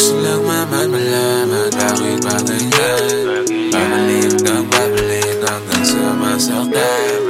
Silang mamamalaman aking pakinggan Pamaling kang pabalik hanggang sa masaktan